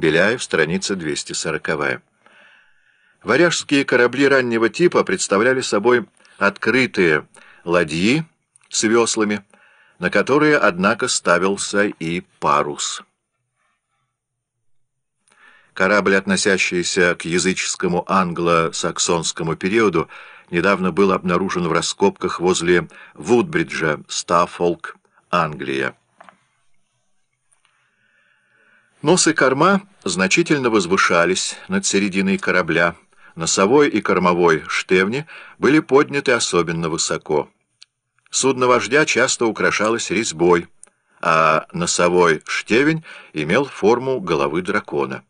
Беляев, страница 240. Варяжские корабли раннего типа представляли собой открытые ладьи с веслами, на которые, однако, ставился и парус. Корабль, относящийся к языческому англо-саксонскому периоду, недавно был обнаружен в раскопках возле Вудбриджа, Стаффолк, Англия. Нос и корма значительно возвышались над серединой корабля, носовой и кормовой штевни были подняты особенно высоко. Судно вождя часто украшалось резьбой, а носовой штевень имел форму головы дракона.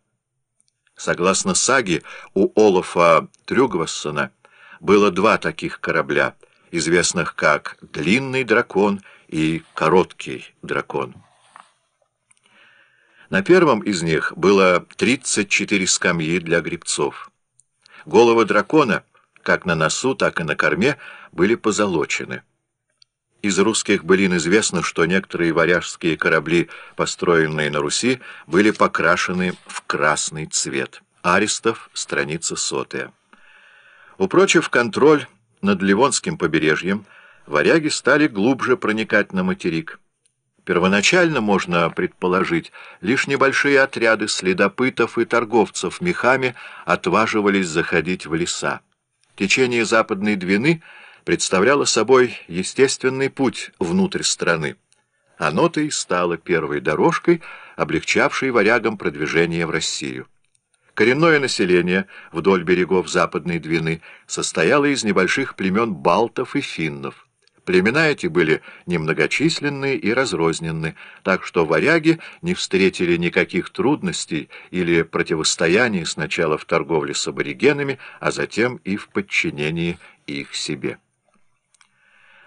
Согласно саге, у Олафа Трюгвассона было два таких корабля, известных как «Длинный дракон» и «Короткий дракон». На первом из них было 34 скамьи для гребцов. Головы дракона, как на носу, так и на корме, были позолочены. Из русских былин известно, что некоторые варяжские корабли, построенные на Руси, были покрашены в красный цвет. Аристов, страница сотая. Упрочив контроль над Ливонским побережьем, варяги стали глубже проникать на материк. Первоначально, можно предположить, лишь небольшие отряды следопытов и торговцев мехами отваживались заходить в леса. Течение Западной Двины представляло собой естественный путь внутрь страны. Оно-то и стало первой дорожкой, облегчавшей варягам продвижение в Россию. Коренное население вдоль берегов Западной Двины состояло из небольших племен балтов и финнов. Племена эти были немногочисленны и разрозненны, так что варяги не встретили никаких трудностей или противостояний сначала в торговле с аборигенами, а затем и в подчинении их себе.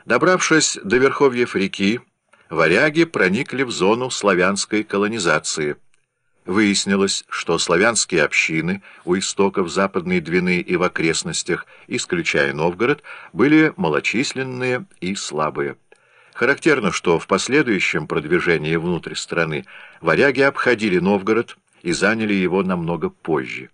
Добравшись до верховьев реки, варяги проникли в зону славянской колонизации – Выяснилось, что славянские общины у истоков Западной Двины и в окрестностях, исключая Новгород, были малочисленные и слабые. Характерно, что в последующем продвижении внутрь страны варяги обходили Новгород и заняли его намного позже.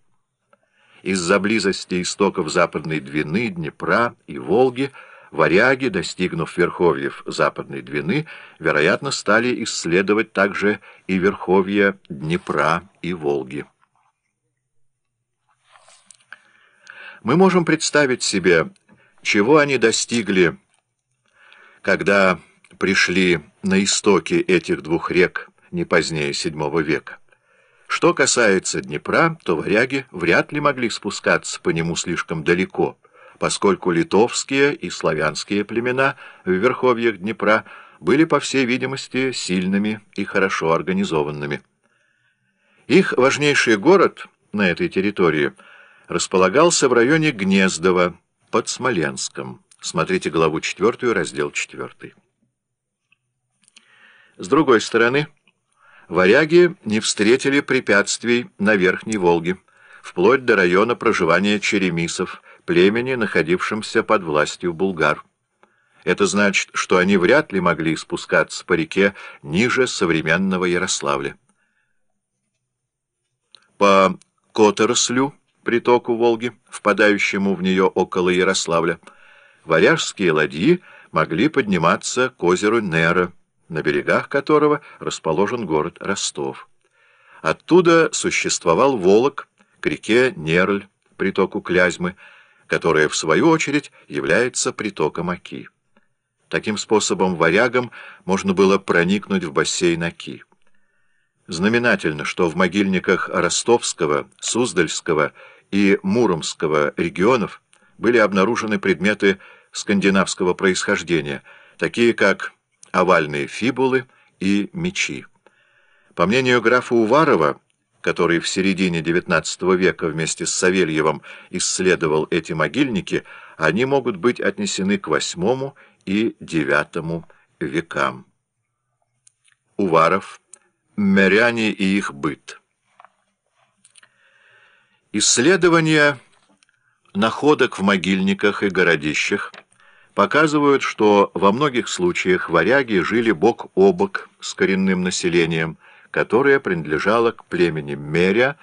Из-за близости истоков Западной Двины, Днепра и Волги – Варяги, достигнув верховьев Западной Двины, вероятно, стали исследовать также и верховья Днепра и Волги. Мы можем представить себе, чего они достигли, когда пришли на истоки этих двух рек не позднее VII века. Что касается Днепра, то варяги вряд ли могли спускаться по нему слишком далеко – поскольку литовские и славянские племена в верховьях Днепра были, по всей видимости, сильными и хорошо организованными. Их важнейший город на этой территории располагался в районе Гнездова под Смоленском. Смотрите главу 4, раздел 4. С другой стороны, варяги не встретили препятствий на Верхней Волге, вплоть до района проживания черемисов, племени, находившемся под властью булгар. Это значит, что они вряд ли могли спускаться по реке ниже современного Ярославля. По Которослю, притоку Волги, впадающему в нее около Ярославля, варяжские ладьи могли подниматься к озеру Нера, на берегах которого расположен город Ростов. Оттуда существовал Волок к реке Нерль, притоку Клязьмы, которая, в свою очередь, является притоком Оки. Таким способом варягам можно было проникнуть в бассейн Оки. Знаменательно, что в могильниках Ростовского, Суздальского и Муромского регионов были обнаружены предметы скандинавского происхождения, такие как овальные фибулы и мечи. По мнению графа Уварова, который в середине XIX века вместе с Савельевым исследовал эти могильники, они могут быть отнесены к VIII и IX векам. Уваров, миряне и их быт. Исследования находок в могильниках и городищах показывают, что во многих случаях варяги жили бок о бок с коренным населением – которая принадлежала к племени Меря